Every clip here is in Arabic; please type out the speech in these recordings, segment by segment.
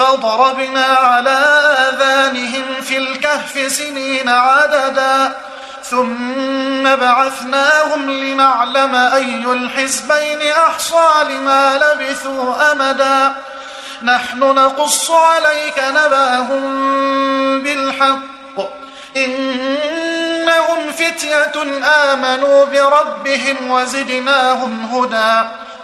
فضربنا على آذانهم في الكهف سنين عددا ثم بعثناهم لنعلم أي الحزبين أحصى لما لبثوا أمدا. نحن نقص عليك نباهم بالحق. إنهم فتية آمنوا بربهم وزدناهم هدى.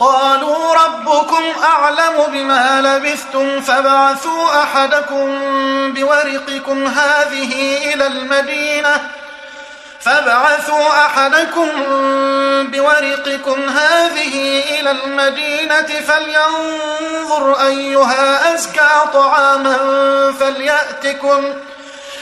قالوا ربكم أعلم بما لبثتم فبعثوا أحدكم بورقكم هذه إلى المدينة فابعثوا أحدكم بورقكم هذه إلى المدينة فلينظر أيها أزكى طعاما فليأتكم فليأتكم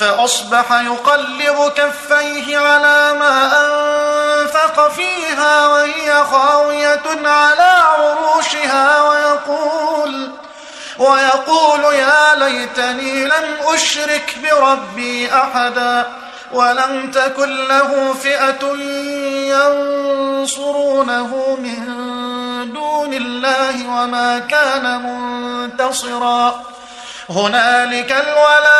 فأصبح يقلب كفيه على ما أنفق فيها وهي خاوية على عروشها ويقول ويقول يا ليتني لم أشرك بربي أحدا ولم تكن له فئة ينصرونه من دون الله وما كان منتصرا. هنالك الولاية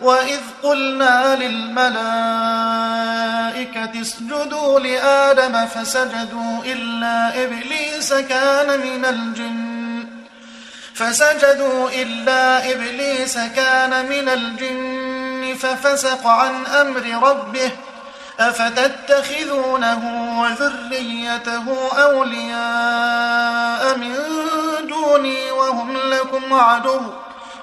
وإذ قلنا للملائكة اسجدوا لآدم فسجدوا إلا إبليس كان من الجن فسجدوا إلا إبليس كان من الجن ففسق عن أمر ربه أفتتخذونه وذريته أولياء من دون دوني وهم لكم عدو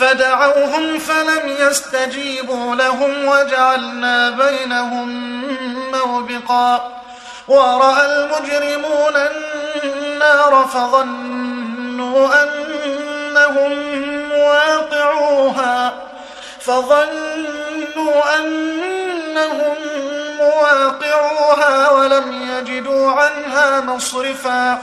فدعوهم فلم يستجيبوا لهم وجعلنا بينهم موبقا. ورأى المجرمون النار فظنوا أنهم واقعوها فظنوا أنهم مواقعوها ولم يجدوا عنها مصرفا.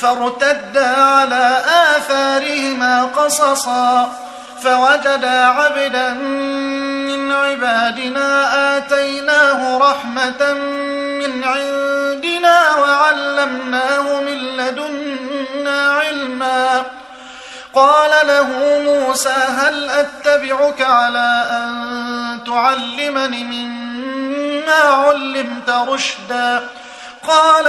فارتدا على آثارهما قصصا فوجدا عبدا من عبادنا آتيناه رحمة من عندنا وعلمناه من لدنا علما. قال له موسى هل أتبعك على أن تعلمني مما علمت رشدا؟ قال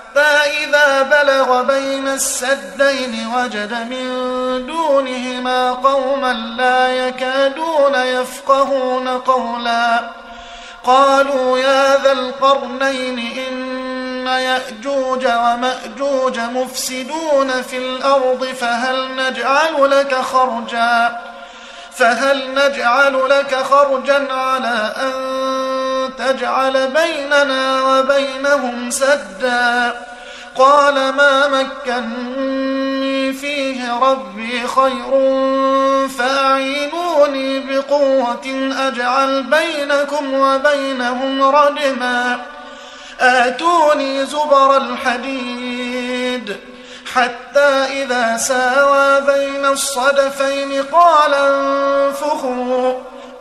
إذا بلغ بين السدين وجد من دونهما قوما لا يكادون يفقهون قولا. قالوا يا ذا القرنين إن يأجوج ومأجوج مفسدون في الأرض فهل نجعل لك خرجا؟ فهل نجعل لك خرجا على أن تجعل بيننا وبينهم سدا. قال ما مكني فيه ربي خير فأعينوني بقوة أجعل بينكم وبينهم ردما. آتوني زبر الحديد حتى إذا ساوى بين الصدفين قال انفخوا.